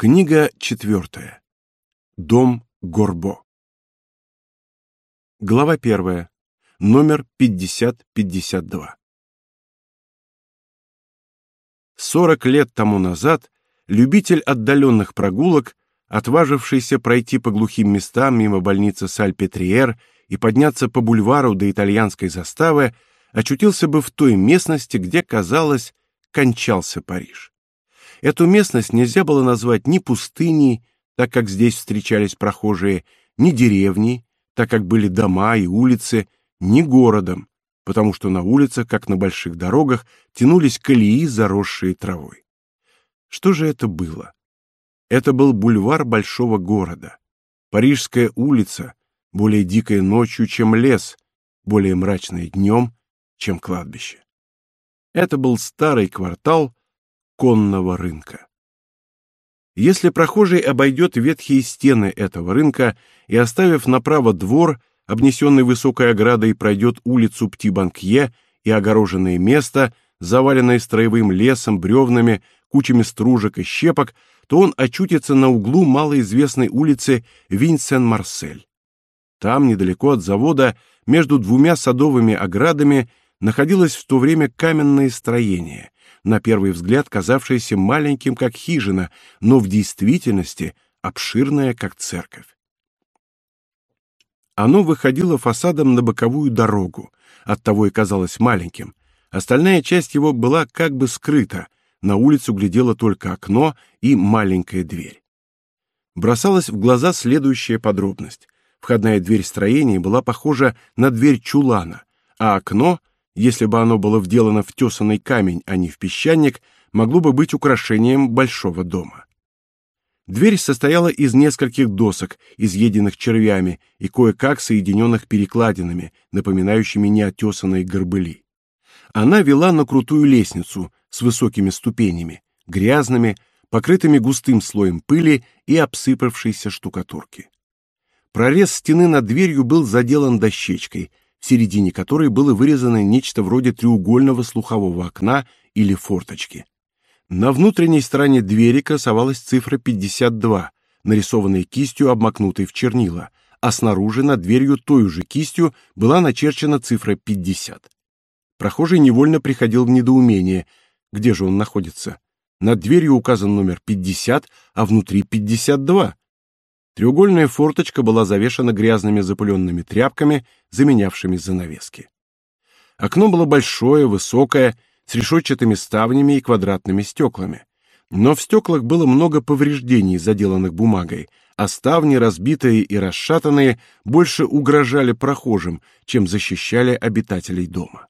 Книга четвертая. Дом Горбо. Глава первая. Номер 5052. Сорок лет тому назад любитель отдаленных прогулок, отважившийся пройти по глухим местам мимо больницы Сальпетриер и подняться по бульвару до итальянской заставы, очутился бы в той местности, где, казалось, кончался Париж. Эту местность нельзя было назвать ни пустыней, так как здесь встречались прохожие, ни деревней, так как были дома и улицы, ни городом, потому что на улицах, как на больших дорогах, тянулись колеи, заросшие травой. Что же это было? Это был бульвар большого города. Парижская улица, более дикая ночью, чем лес, более мрачная днем, чем кладбище. Это был старый квартал, конного рынка. Если прохожий обойдет ветхие стены этого рынка и, оставив направо двор, обнесенный высокой оградой, пройдет улицу Птибанкье и огороженное место, заваленное строевым лесом, бревнами, кучами стружек и щепок, то он очутится на углу малоизвестной улицы Винсен-Марсель. Там, недалеко от завода, между двумя садовыми оградами, находилось в то время каменное строение, на первый взгляд казавшееся маленьким, как хижина, но в действительности обширное, как церковь. Оно выходило фасадом на боковую дорогу, оттого и казалось маленьким. Остальная часть его была как бы скрыта, на улицу глядело только окно и маленькая дверь. Бросалась в глаза следующая подробность. Входная дверь строения была похожа на дверь чулана, а окно если бы оно было вделано в тесанный камень, а не в песчаник, могло бы быть украшением большого дома. Дверь состояла из нескольких досок, изъеденных червями и кое-как соединенных перекладинами, напоминающими неотесанные горбыли. Она вела на крутую лестницу с высокими ступенями, грязными, покрытыми густым слоем пыли и обсыпавшейся штукатурки. Прорез стены над дверью был заделан дощечкой, в середине которой было вырезано нечто вроде треугольного слухового окна или форточки. На внутренней стороне двери красовалась цифра 52, нарисованная кистью, обмакнутой в чернила, а снаружи над дверью той же кистью была начерчена цифра 50. Прохожий невольно приходил в недоумение, где же он находится. Над дверью указан номер 50, а внутри 52. Треугольная форточка была завешена грязными запыленными тряпками, заменявшими занавески. Окно было большое, высокое, с решетчатыми ставнями и квадратными стеклами. Но в стеклах было много повреждений, заделанных бумагой, а ставни, разбитые и расшатанные, больше угрожали прохожим, чем защищали обитателей дома.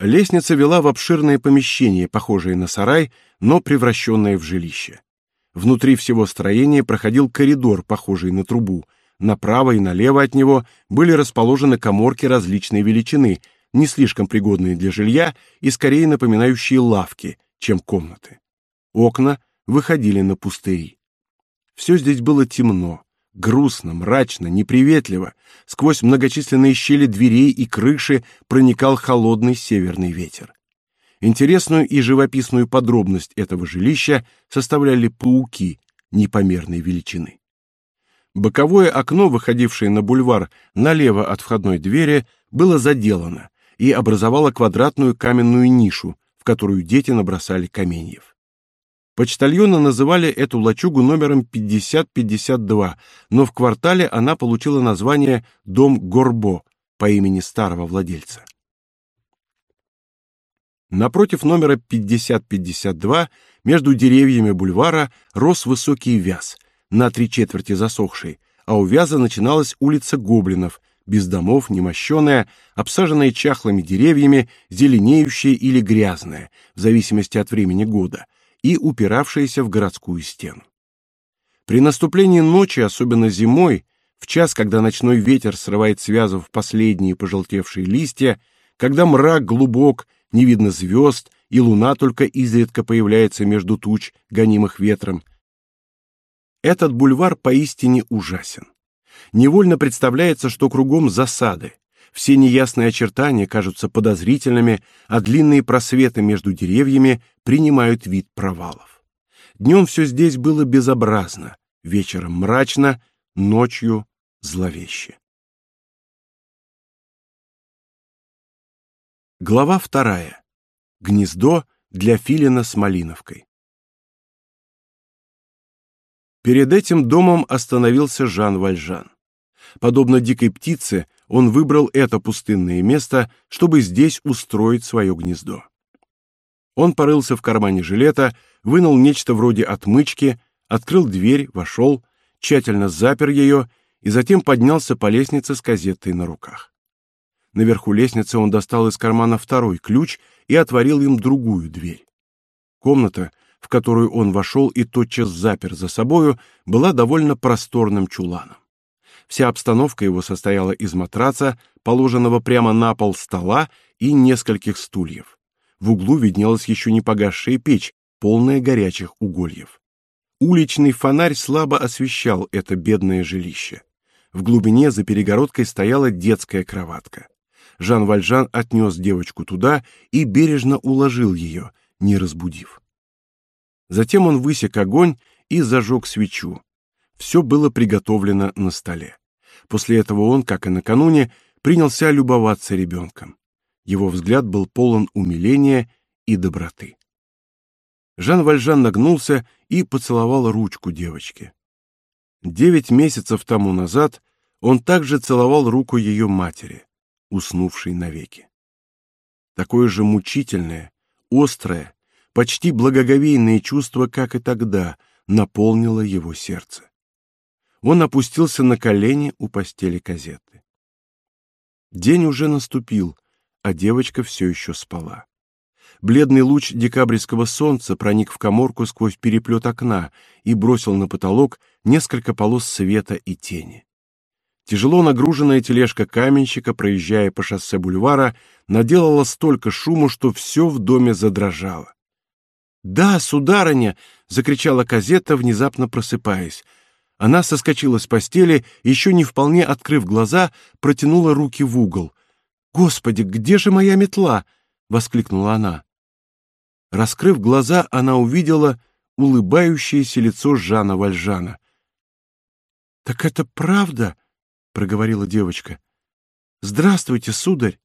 Лестница вела в обширное помещение, похожее на сарай, но превращенное в жилище. Внутри всего строения проходил коридор, похожий на трубу. Направо и налево от него были расположены каморки различной величины, не слишком пригодные для жилья и скорее напоминающие лавки, чем комнаты. Окна выходили на пустыри. Все здесь было темно, грустно, мрачно, неприветливо. Сквозь многочисленные щели дверей и крыши проникал холодный северный ветер. Интересную и живописную подробность этого жилища составляли пауки непомерной величины. Боковое окно, выходившее на бульвар налево от входной двери, было заделано и образовало квадратную каменную нишу, в которую дети набросали каменьев. Почтальоны называли эту лачугу номером 5052, но в квартале она получила название «Дом Горбо» по имени старого владельца. Напротив номера 5052 между деревьями бульвара рос высокий вяз, на три четверти засохший, а у вяза начиналась улица гоблинов, без домов, немощенная, обсаженная чахлыми деревьями, зеленеющая или грязная, в зависимости от времени года, и упиравшаяся в городскую стену. При наступлении ночи, особенно зимой, в час, когда ночной ветер срывает с вязов последние пожелтевшие листья, когда мрак глубок не видно звезд, и луна только изредка появляется между туч, гонимых ветром. Этот бульвар поистине ужасен. Невольно представляется, что кругом засады. Все неясные очертания кажутся подозрительными, а длинные просветы между деревьями принимают вид провалов. Днем все здесь было безобразно, вечером мрачно, ночью зловеще. Глава вторая. Гнездо для филина с малиновкой. Перед этим домом остановился Жан Вальжан. Подобно дикой птице, он выбрал это пустынное место, чтобы здесь устроить свое гнездо. Он порылся в кармане жилета, вынул нечто вроде отмычки, открыл дверь, вошел, тщательно запер ее и затем поднялся по лестнице с газетой на руках. Наверху лестницы он достал из кармана второй ключ и отворил им другую дверь. Комната, в которую он вошел и тотчас запер за собою, была довольно просторным чуланом. Вся обстановка его состояла из матраца, положенного прямо на пол стола и нескольких стульев. В углу виднелась еще не погасшая печь, полная горячих угольев. Уличный фонарь слабо освещал это бедное жилище. В глубине за перегородкой стояла детская кроватка. Жан Вальжан отнес девочку туда и бережно уложил ее, не разбудив. Затем он высек огонь и зажег свечу. Все было приготовлено на столе. После этого он, как и накануне, принялся любоваться ребенком. Его взгляд был полон умиления и доброты. Жан Вальжан нагнулся и поцеловал ручку девочки. Девять месяцев тому назад он также целовал руку ее матери, уснувшей навеки. Такое же мучительное, острое, почти благоговейное чувство, как и тогда, наполнило его сердце. Он опустился на колени у постели Казеты. День уже наступил, а девочка все еще спала. Бледный луч декабрьского солнца проник в каморку сквозь переплет окна и бросил на потолок несколько полос света и тени. Тяжело нагруженная тележка каменщика, проезжая по шоссе бульвара, наделала столько шуму, что все в доме задрожало. "Да, сударыня!" закричала Казета, внезапно просыпаясь. Она соскочила с постели, еще не вполне открыв глаза, протянула руки в угол. "Господи, где же моя метла?" воскликнула она. Раскрыв глаза, она увидела улыбающееся лицо Жана Вальжана. "Так это правда?" Проговорила девочка. "Здравствуйте, сударь".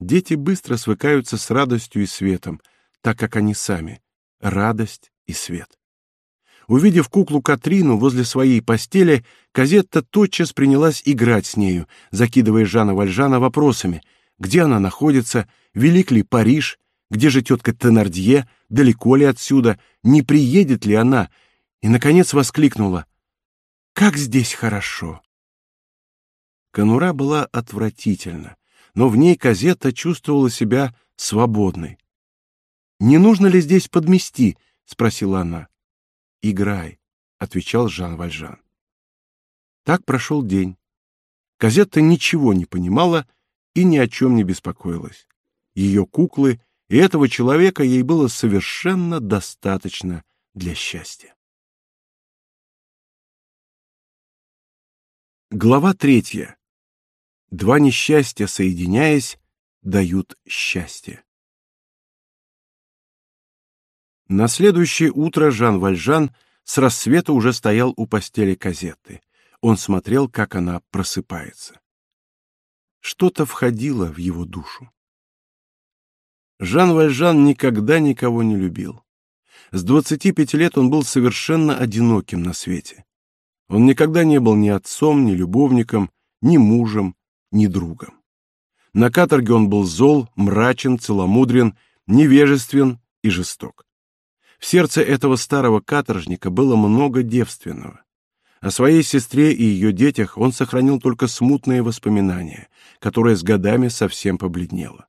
Дети быстро свыкаются с радостью и светом, так как они сами радость и свет. Увидев куклу Катрину возле своей постели, Казетта тотчас принялась играть с нею, закидывая Жана Вальжана вопросами: где она находится, велик ли Париж, где же тетка Тенардье, далеко ли отсюда, не приедет ли она, и наконец воскликнула: "Как здесь хорошо!" Конура была отвратительна, но в ней Казетта чувствовала себя свободной. "Не нужно ли здесь подмести?" спросила она. Играй, отвечал Жан Вальжан. Так прошел день. Казетта ничего не понимала и ни о чем не беспокоилась. Ее куклы и этого человека ей было совершенно достаточно для счастья. Глава третья. Два несчастья, соединяясь, дают счастье. На следующее утро Жан Вальжан с рассвета уже стоял у постели Казетты. Он смотрел, как она просыпается. Что-то входило в его душу. Жан Вальжан никогда никого не любил. С двадцати пяти лет он был совершенно одиноким на свете. Он никогда не был ни отцом, ни любовником, ни мужем, ни другом. На каторге он был зол, мрачен, целомудрен, невежествен и жесток. В сердце этого старого каторжника было много девственного. О своей сестре и ее детях он сохранил только смутные воспоминания, которое с годами совсем побледнело.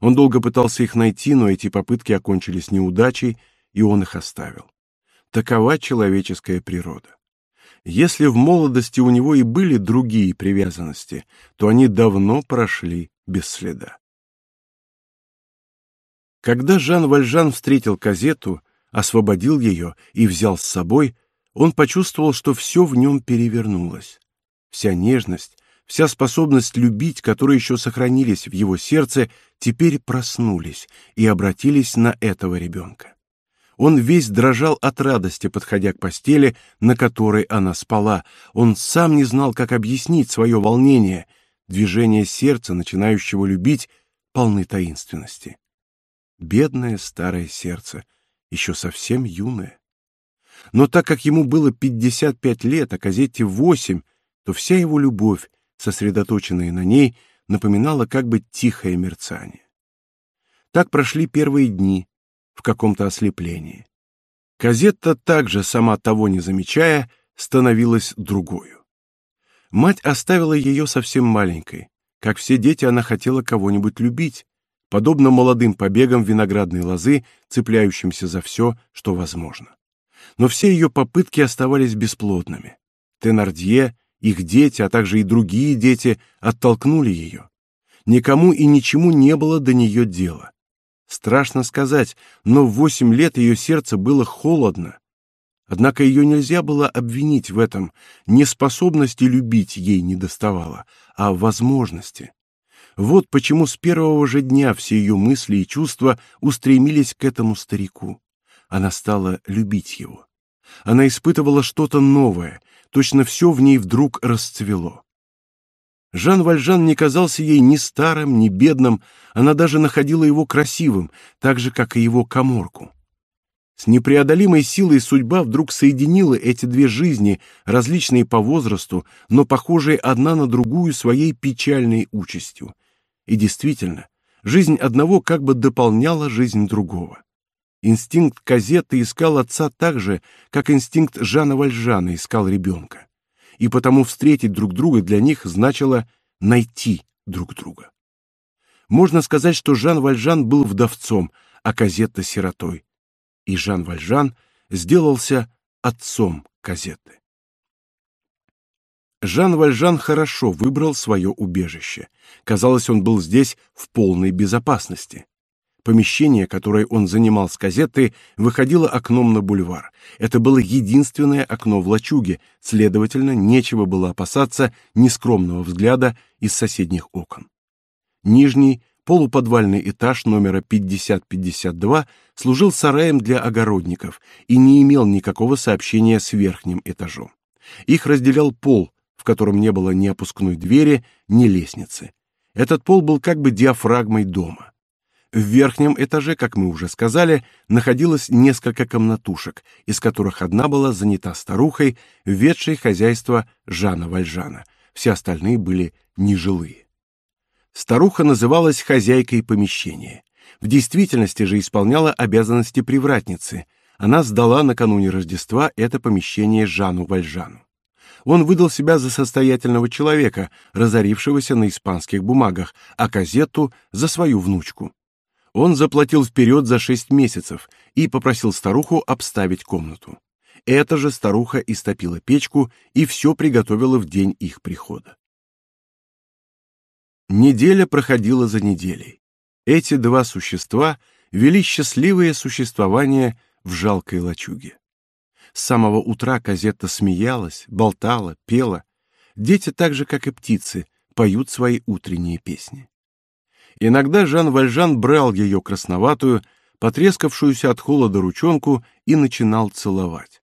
Он долго пытался их найти, но эти попытки окончились неудачей, и он их оставил. Такова человеческая природа. Если в молодости у него и были другие привязанности, то они давно прошли без следа. Когда Жан Вальжан встретил Казету, освободил ее и взял с собой, он почувствовал, что все в нем перевернулось. Вся нежность, вся способность любить, которые еще сохранились в его сердце, теперь проснулись и обратились на этого ребенка. Он весь дрожал от радости, подходя к постели, на которой она спала. Он сам не знал, как объяснить свое волнение. Движения сердца, начинающего любить, полны таинственности. Бедное старое сердце, еще совсем юное. Но так как ему было 55 лет, а Казетте 8, то вся его любовь, сосредоточенная на ней, напоминала как бы тихое мерцание. Так прошли первые дни в каком-то ослеплении. Казетта также, сама того не замечая, становилась другою. Мать оставила ее совсем маленькой. Как все дети, она хотела кого-нибудь любить, подобно молодым побегам виноградной лозы, цепляющимся за все, что возможно. Но все ее попытки оставались бесплодными. Тенардье, их дети, а также и другие дети оттолкнули ее. Никому и ничему не было до нее дела. Страшно сказать, но в восемь лет ее сердце было холодно. Однако ее нельзя было обвинить в этом. Неспособности любить ей не доставало, а возможности. Вот почему с первого же дня все ее мысли и чувства устремились к этому старику. Она стала любить его. Она испытывала что-то новое, точно все в ней вдруг расцвело. Жан Вальжан не казался ей ни старым, ни бедным, она даже находила его красивым, так же, как и его каморку. С непреодолимой силой судьба вдруг соединила эти две жизни, различные по возрасту, но похожие одна на другую своей печальной участью. И действительно, жизнь одного как бы дополняла жизнь другого. Инстинкт Казетты искал отца так же, как инстинкт Жана Вальжана искал ребенка и потому встретить друг друга для них значило найти друг друга. Можно сказать, что Жан Вальжан был вдовцом, а Казетта сиротой, и Жан Вальжан сделался отцом Казетты. Жан Вальжан хорошо выбрал свое убежище. Казалось, он был здесь в полной безопасности. Помещение, которое он занимал с газеты, выходило окном на бульвар. Это было единственное окно в лачуге, следовательно, нечего было опасаться нескромного взгляда из соседних окон. Нижний полуподвальный этаж номера 50-52 служил сараем для огородников и не имел никакого сообщения с верхним этажом. Их разделял пол, в котором не было ни опускной двери, ни лестницы. Этот пол был как бы диафрагмой дома. В верхнем этаже, как мы уже сказали, находилось несколько комнатушек, из которых одна была занята старухой, ведшей хозяйство Жана Вальжана. Все остальные были нежилые. Старуха называлась хозяйкой помещения. В действительности же исполняла обязанности привратницы. Она сдала накануне Рождества это помещение Жану Вальжану. Он выдал себя за состоятельного человека, разорившегося на испанских бумагах, а Казетту за свою внучку. Он заплатил вперед за шесть месяцев и попросил старуху обставить комнату. Эта же старуха истопила печку и все приготовила в день их прихода. Неделя проходила за неделей. Эти два существа вели счастливое существование в жалкой лачуге. С самого утра Казетта смеялась, болтала, пела. Дети так же, как и птицы, поют свои утренние песни. Иногда Жан Вальжан брал ее красноватую, потрескавшуюся от холода ручонку и начинал целовать.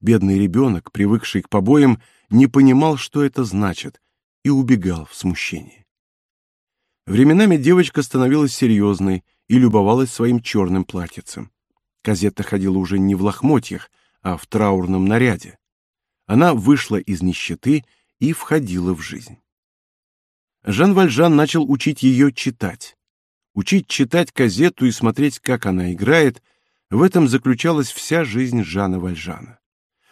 Бедный ребенок, привыкший к побоям, не понимал, что это значит, и убегал в смущении. Временами девочка становилась серьезной и любовалась своим черным платьицем. Казетта ходила уже не в лохмотьях, а в траурном наряде. Она вышла из нищеты и входила в жизнь. Жан Вальжан начал учить ее читать. Учить читать газету и смотреть, как она играет, в этом заключалась вся жизнь Жана Вальжана.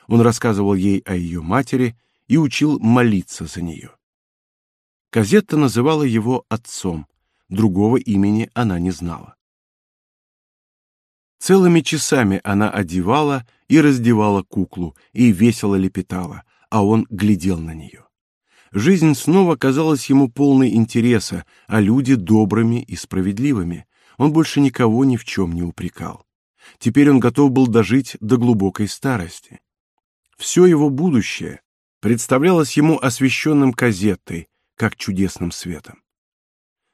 Он рассказывал ей о ее матери и учил молиться за нее. Казетта называла его отцом, другого имени она не знала. Целыми часами она одевала и раздевала куклу и весело лепетала, а он глядел на нее. Жизнь снова казалась ему полной интереса, а люди добрыми и справедливыми. Он больше никого ни в чем не упрекал. Теперь он готов был дожить до глубокой старости. Все его будущее представлялось ему освещенным казеттой, как чудесным светом.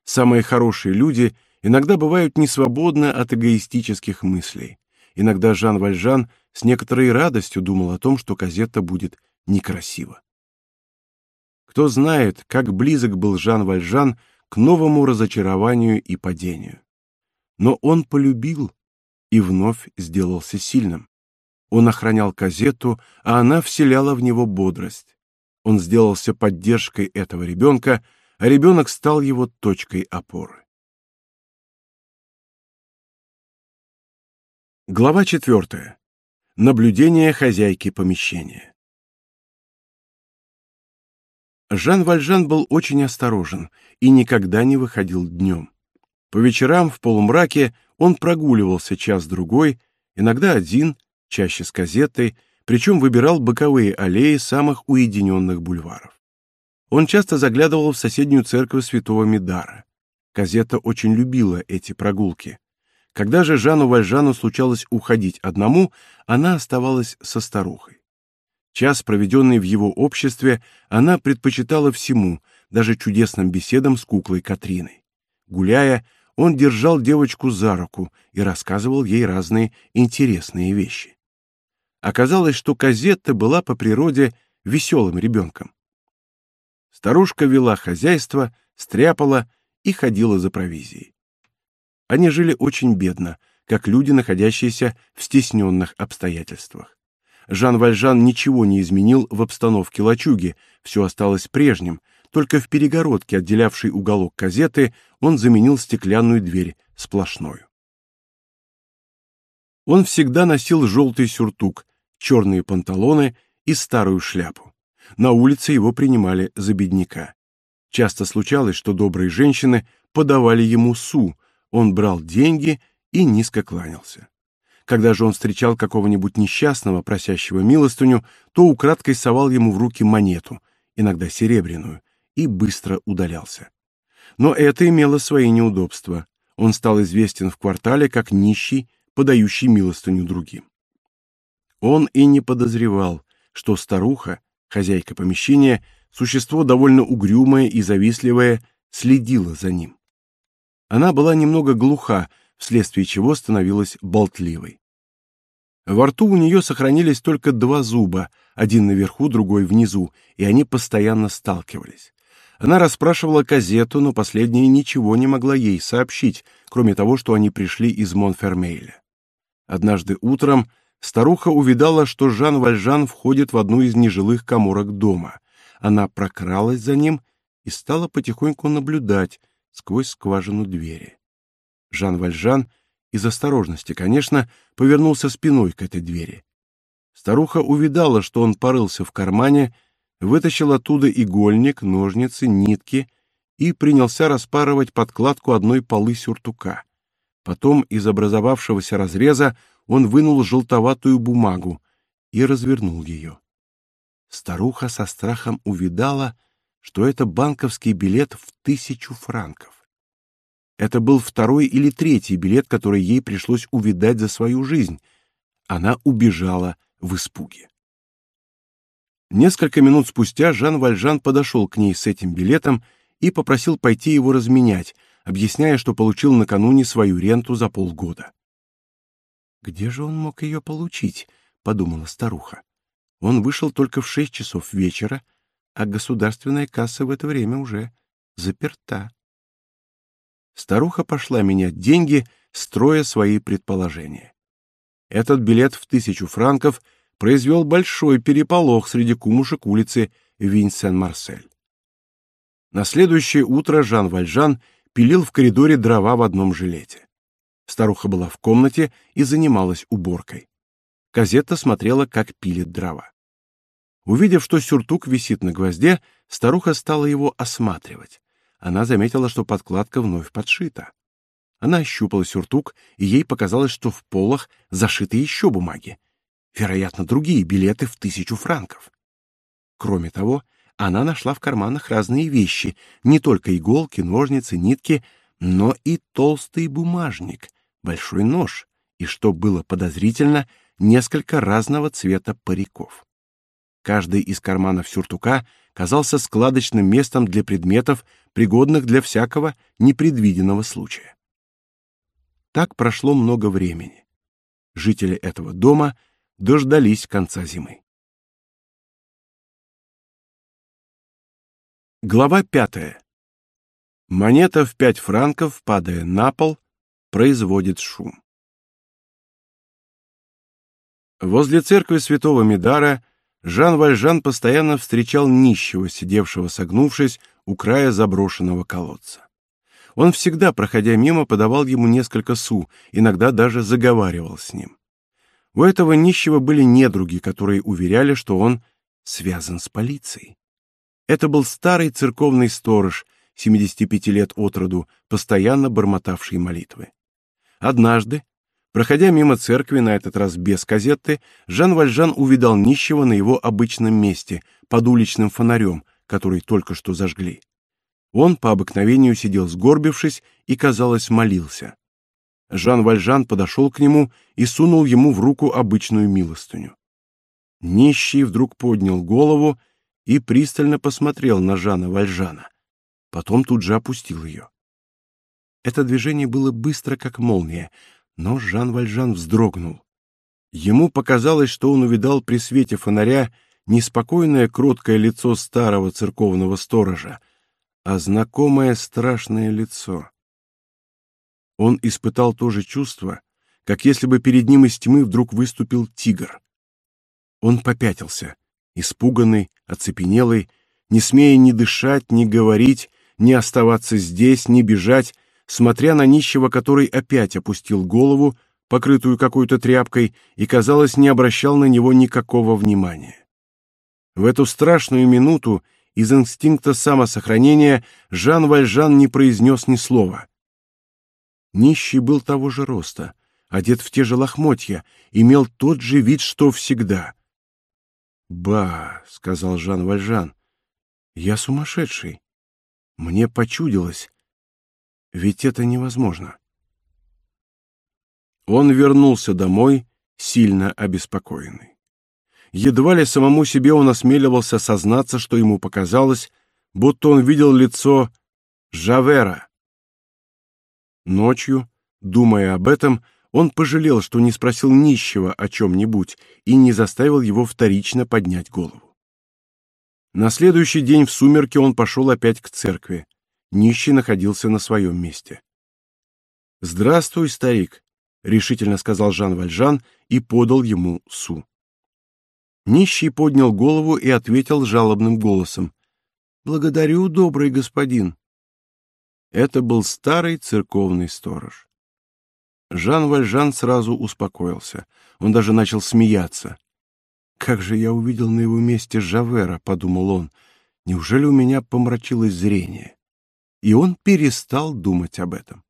Самые хорошие люди иногда бывают несвободны от эгоистических мыслей. Иногда Жан Вальжан с некоторой радостью думал о том, что газета будет некрасива. Кто знает, как близок был Жан Вальжан к новому разочарованию и падению. Но он полюбил и вновь сделался сильным. Он охранял газету, а она вселяла в него бодрость. Он сделался поддержкой этого ребенка, а ребенок стал его точкой опоры. Глава четвертая. Наблюдение хозяйки помещения. Жан Вальжан был очень осторожен и никогда не выходил днем. По вечерам в полумраке он прогуливался час-другой, иногда один, чаще с газетой, причем выбирал боковые аллеи самых уединенных бульваров. Он часто заглядывал в соседнюю церковь Святого Медара. Газета очень любила эти прогулки. Когда же Жану Вальжану случалось уходить одному, она оставалась со старухой. Час, проведенный в его обществе, она предпочитала всему, даже чудесным беседам с куклой Катриной. Гуляя, он держал девочку за руку и рассказывал ей разные интересные вещи. Оказалось, что Казетта была по природе веселым ребенком. Старушка вела хозяйство, стряпала и ходила за провизией. Они жили очень бедно, как люди, находящиеся в стесненных обстоятельствах. Жан Вальжан ничего не изменил в обстановке лачуги, все осталось прежним, только в перегородке, отделявшей уголок казеты, он заменил стеклянную дверь сплошную. Он всегда носил желтый сюртук, черные панталоны и старую шляпу. На улице его принимали за бедняка. Часто случалось, что добрые женщины подавали ему су, он брал деньги и низко кланялся. Когда же он встречал какого-нибудь несчастного, просящего милостыню, то украдкой совал ему в руки монету, иногда серебряную, и быстро удалялся. Но это имело свои неудобства. Он стал известен в квартале как нищий, подающий милостыню другим. Он и не подозревал, что старуха, хозяйка помещения, существо довольно угрюмое и завистливое, следила за ним. Она была немного глуха, вследствие чего становилась болтливой. Во рту у нее сохранились только два зуба, один наверху, другой внизу, и они постоянно сталкивались. Она расспрашивала Казету, но последняя ничего не могла ей сообщить, кроме того, что они пришли из Монфермейля. Однажды утром старуха увидала, что Жан Вальжан входит в одну из нежилых каморок дома. Она прокралась за ним и стала потихоньку наблюдать сквозь скважину двери. Жан Вальжан из осторожности, конечно, повернулся спиной к этой двери. Старуха увидала, что он порылся в кармане, вытащил оттуда игольник, ножницы, нитки и принялся распарывать подкладку одной полы сюртука. Потом из образовавшегося разреза он вынул желтоватую бумагу и развернул ее. Старуха со страхом увидала, что это банковский билет в тысячу франков. Это был второй или третий билет, который ей пришлось увидать за свою жизнь. Она убежала в испуге. Несколько минут спустя Жан Вальжан подошел к ней с этим билетом и попросил пойти его разменять, объясняя, что получил накануне свою ренту за полгода. Где же он мог ее получить, подумала старуха. Он вышел только в шесть часов вечера, а государственная касса в это время уже заперта. Старуха пошла менять деньги, строя свои предположения. Этот билет в тысячу франков произвел большой переполох среди кумушек улицы Винсен-Марсель. На следующее утро Жан Вальжан пилил в коридоре дрова в одном жилете. Старуха была в комнате и занималась уборкой. Казетта смотрела, как пилит дрова. Увидев, что сюртук висит на гвозде, старуха стала его осматривать она заметила, что подкладка вновь подшита. Она ощупала сюртук, и ей показалось, что в полах зашиты еще бумаги. Вероятно, другие билеты в тысячу франков. Кроме того, она нашла в карманах разные вещи, не только иголки, ножницы, нитки, но и толстый бумажник, большой нож и, что было подозрительно, несколько разного цвета париков. Каждый из карманов сюртука казался складочным местом для предметов, пригодных для всякого непредвиденного случая. Так прошло много времени. Жители этого дома дождались конца зимы. Глава пятая. Монета в пять франков, падая на пол, производит шум. Возле церкви святого Медара Жан Вальжан постоянно встречал нищего, сидевшего согнувшись у края заброшенного колодца. Он всегда, проходя мимо, подавал ему несколько су, иногда даже заговаривал с ним. У этого нищего были недруги, которые уверяли, что он связан с полицией. Это был старый церковный сторож, 75 лет от роду, постоянно бормотавший молитвы. Однажды, проходя мимо церкви, на этот раз без казетты, Жан Вальжан увидал нищего на его обычном месте, под уличным фонарем, который только что зажгли. Он по обыкновению сидел сгорбившись и, казалось, молился. Жан Вальжан подошел к нему и сунул ему в руку обычную милостыню. Нищий вдруг поднял голову и пристально посмотрел на Жана Вальжана. Потом тут же опустил ее. Это движение было быстро, как молния, но Жан Вальжан вздрогнул. Ему показалось, что он увидал при свете фонаря неспокойное кроткое лицо старого церковного сторожа, а знакомое страшное лицо. Он испытал то же чувство, как если бы перед ним из тьмы вдруг выступил тигр. Он попятился, испуганный, оцепенелый, не смея ни дышать, ни говорить, ни оставаться здесь, ни бежать, смотря на нищего, который опять опустил голову, покрытую какой-то тряпкой, и, казалось, не обращал на него никакого внимания. В эту страшную минуту из инстинкта самосохранения Жан Вальжан не произнес ни слова. Нищий был того же роста, одет в те же лохмотья, имел тот же вид, что всегда. «Ба», — сказал Жан Вальжан, — «я сумасшедший. Мне почудилось. Ведь это невозможно». Он вернулся домой, сильно обеспокоенный. Едва ли самому себе он осмеливался сознаться, что ему показалось, будто он видел лицо Жавера. Ночью, думая об этом, он пожалел, что не спросил нищего о чем-нибудь и не заставил его вторично поднять голову. На следующий день в сумерки он пошел опять к церкви. Нищий находился на своем месте. «Здравствуй, старик», — решительно сказал Жан Вальжан и подал ему су. Нищий поднял голову и ответил жалобным голосом. «Благодарю, добрый господин». Это был старый церковный сторож. Жан Вальжан сразу успокоился. Он даже начал смеяться. «Как же я увидел на его месте Жавера», — подумал он. «Неужели у меня помрачилось зрение?» И он перестал думать об этом.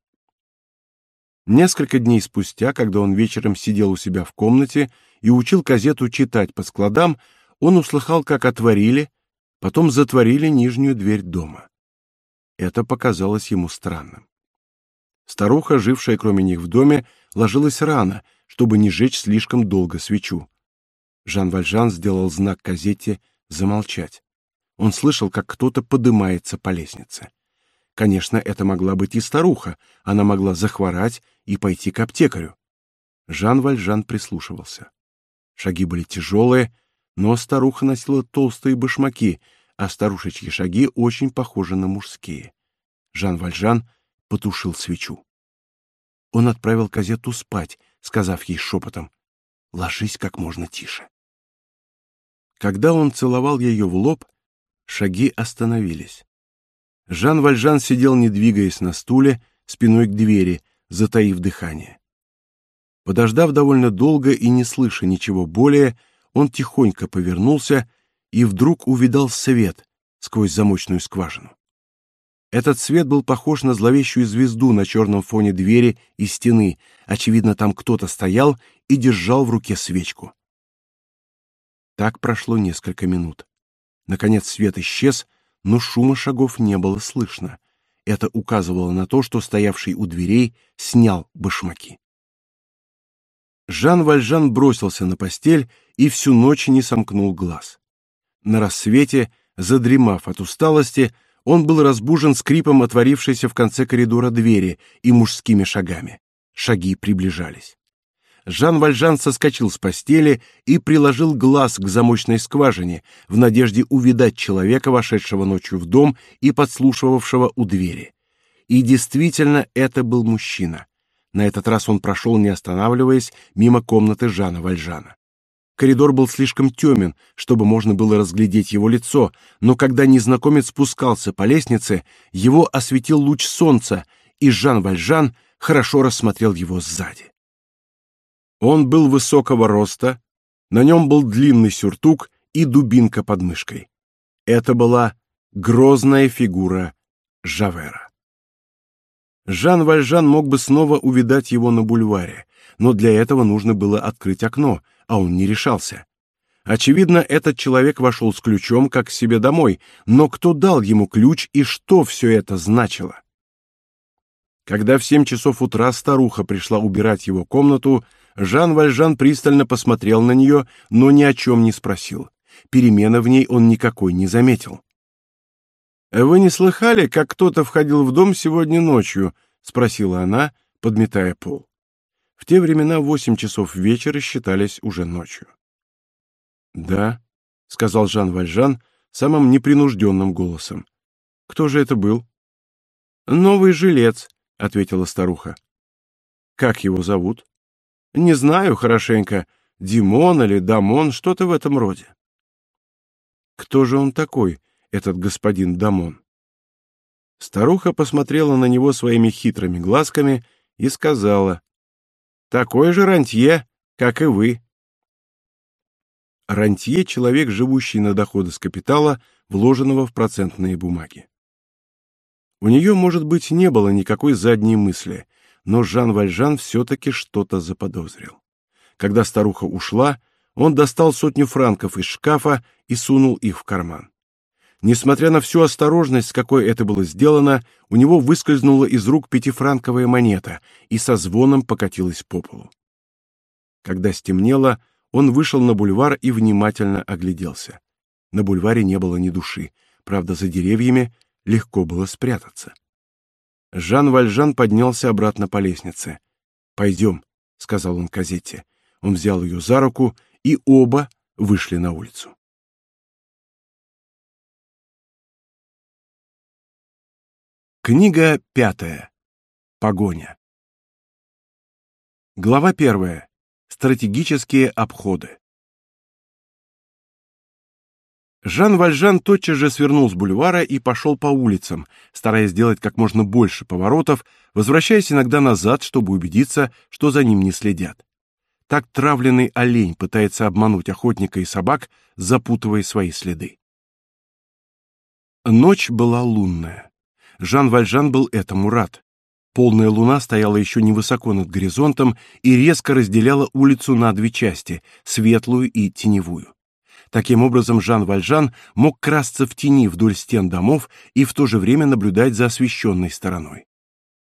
Несколько дней спустя, когда он вечером сидел у себя в комнате и учил казету читать по складам, он услыхал, как отворили, потом затворили нижнюю дверь дома. Это показалось ему странным. Старуха, жившая кроме них в доме, ложилась рано, чтобы не жечь слишком долго свечу. Жан Вальжан сделал знак казете замолчать. Он слышал, как кто-то поднимается по лестнице. Конечно, это могла быть и старуха, она могла захворать и пойти к аптекарю. Жан Вальжан прислушивался. Шаги были тяжелые, но старуха носила толстые башмаки, а старушечьи шаги очень похожи на мужские. Жан Вальжан потушил свечу. Он отправил казету спать, сказав ей шепотом «Ложись как можно тише». Когда он целовал ее в лоб, шаги остановились. Жан Вальжан сидел, не двигаясь на стуле, спиной к двери, затаив дыхание. Подождав довольно долго и не слыша ничего более, он тихонько повернулся и вдруг увидал свет сквозь замочную скважину. Этот свет был похож на зловещую звезду на черном фоне двери и стены. Очевидно, там кто-то стоял и держал в руке свечку. Так прошло несколько минут. Наконец свет исчес, но шума шагов не было слышно. Это указывало на то, что стоявший у дверей снял башмаки. Жан Вальжан бросился на постель и всю ночь не сомкнул глаз. На рассвете, задремав от усталости, он был разбужен скрипом отворившейся в конце коридора двери и мужскими шагами. Шаги приближались. Жан Вальжан соскочил с постели и приложил глаз к замочной скважине в надежде увидать человека, вошедшего ночью в дом и подслушивавшего у двери. И действительно, это был мужчина. На этот раз он прошел, не останавливаясь, мимо комнаты Жана Вальжана. Коридор был слишком темен, чтобы можно было разглядеть его лицо, но когда незнакомец спускался по лестнице, его осветил луч солнца, и Жан Вальжан хорошо рассмотрел его сзади. Он был высокого роста, на нем был длинный сюртук и дубинка под мышкой. Это была грозная фигура Жавера. Жан Вальжан мог бы снова увидать его на бульваре, но для этого нужно было открыть окно, а он не решался. Очевидно, этот человек вошел с ключом как к себе домой, но кто дал ему ключ и что все это значило? Когда в семь часов утра старуха пришла убирать его комнату, Жан Вальжан пристально посмотрел на нее, но ни о чем не спросил. Перемены в ней он никакой не заметил. «Вы не слыхали, как кто-то входил в дом сегодня ночью?» — спросила она, подметая пол. В те времена восемь часов вечера считались уже ночью. «Да», — сказал Жан Вальжан самым непринужденным голосом. «Кто же это был?» «Новый жилец», — ответила старуха. «Как его зовут?» Не знаю хорошенько, Димон или Дамон, что-то в этом роде. Кто же он такой, этот господин Дамон? Старуха посмотрела на него своими хитрыми глазками и сказала, «Такой же рантье, как и вы». Рантье — человек, живущий на доходы с капитала, вложенного в процентные бумаги. У нее, может быть, не было никакой задней мысли, но Жан Вальжан все-таки что-то заподозрил. Когда старуха ушла, он достал сотню франков из шкафа и сунул их в карман. Несмотря на всю осторожность, с какой это было сделано, у него выскользнула из рук пятифранковая монета и со звоном покатилась по полу. Когда стемнело, он вышел на бульвар и внимательно огляделся. На бульваре не было ни души, правда, за деревьями легко было спрятаться. Жан Вальжан поднялся обратно по лестнице. «Пойдем», — сказал он Казетте. Он взял ее за руку, и оба вышли на улицу. Книга пятая. Погоня. Глава первая. Стратегические обходы. Жан Вальжан тотчас же свернул с бульвара и пошел по улицам, стараясь сделать как можно больше поворотов, возвращаясь иногда назад, чтобы убедиться, что за ним не следят. Так травленный олень пытается обмануть охотника и собак, запутывая свои следы. Ночь была лунная. Жан Вальжан был этому рад. Полная луна стояла еще невысоко над горизонтом и резко разделяла улицу на две части — светлую и теневую. Таким образом, Жан Вальжан мог красться в тени вдоль стен домов и в то же время наблюдать за освещенной стороной.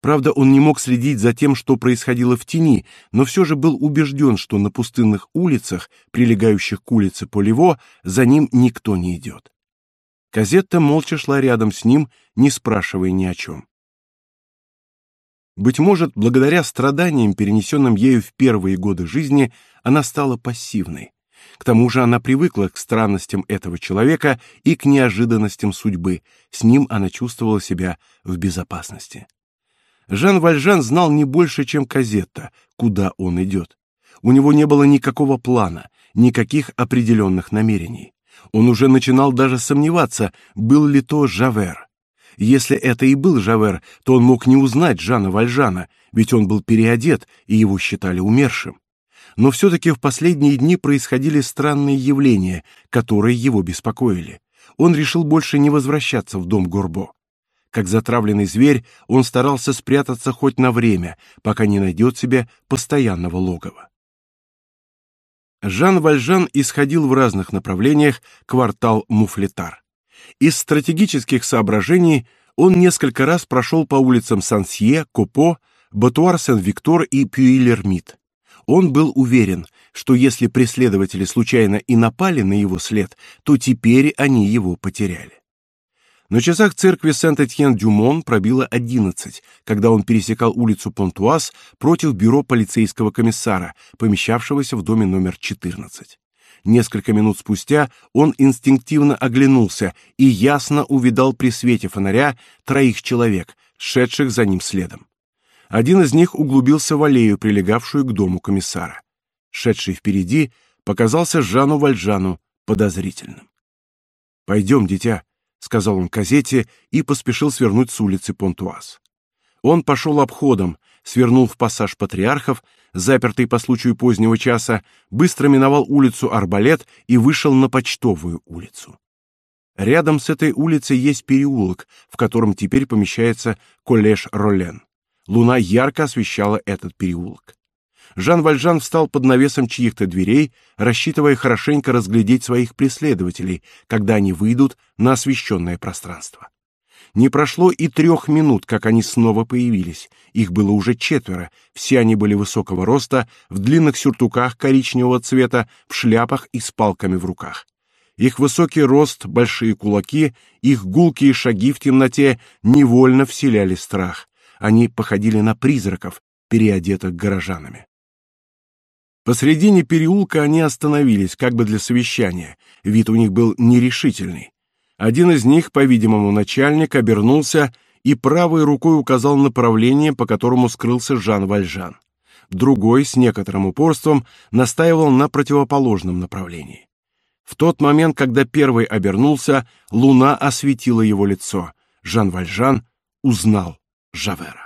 Правда, он не мог следить за тем, что происходило в тени, но все же был убежден, что на пустынных улицах, прилегающих к улице Полево, за ним никто не идет. Казетта молча шла рядом с ним, не спрашивая ни о чем. Быть может, благодаря страданиям, перенесенным ею в первые годы жизни, она стала пассивной. К тому же она привыкла к странностям этого человека и к неожиданностям судьбы. С ним она чувствовала себя в безопасности. Жан Вальжан знал не больше, чем Казетта, куда он идет. У него не было никакого плана, никаких определенных намерений. Он уже начинал даже сомневаться, был ли то Жавер. Если это и был Жавер, то он мог не узнать Жана Вальжана, ведь он был переодет, и его считали умершим но все-таки в последние дни происходили странные явления, которые его беспокоили. Он решил больше не возвращаться в дом Горбо. Как затравленный зверь, он старался спрятаться хоть на время, пока не найдет себе постоянного логова. Жан Вальжан исходил в разных направлениях квартал Муфлетар. Из стратегических соображений он несколько раз прошел по улицам Сансье, Копо, Батуар-Сен-Виктор и Пюилермит. Он был уверен, что если преследователи случайно и напали на его след, то теперь они его потеряли. На часах церкви Сент-Этьен-Дюмон пробило одиннадцать, когда он пересекал улицу Понтуаз против бюро полицейского комиссара, помещавшегося в доме номер 14. Несколько минут спустя он инстинктивно оглянулся и ясно увидал при свете фонаря троих человек, шедших за ним следом. Один из них углубился в аллею, прилегавшую к дому комиссара. Шедший впереди показался Жану Вальжану подозрительным. «Пойдем, дитя», — сказал он Казете и поспешил свернуть с улицы Понтуаз. Он пошел обходом, свернул в пассаж патриархов, запертый по случаю позднего часа, быстро миновал улицу Арбалет и вышел на Почтовую улицу. Рядом с этой улицей есть переулок, в котором теперь помещается коллеж Ролен. Луна ярко освещала этот переулок. Жан Вальжан встал под навесом чьих-то дверей, рассчитывая хорошенько разглядеть своих преследователей, когда они выйдут на освещенное пространство. Не прошло и трех минут, как они снова появились. Их было уже четверо. Все они были высокого роста, в длинных сюртуках коричневого цвета, в шляпах и с палками в руках. Их высокий рост, большие кулаки, их гулкие шаги в темноте невольно вселяли страх. Они походили на призраков, переодетых горожанами. Посредине переулка они остановились, как бы для совещания. Вид у них был нерешительный. Один из них, по-видимому, начальник, обернулся и правой рукой указал направление, по которому скрылся Жан Вальжан. Другой, с некоторым упорством, настаивал на противоположном направлении. В тот момент, когда первый обернулся, луна осветила его лицо. Жан Вальжан узнал Жавера.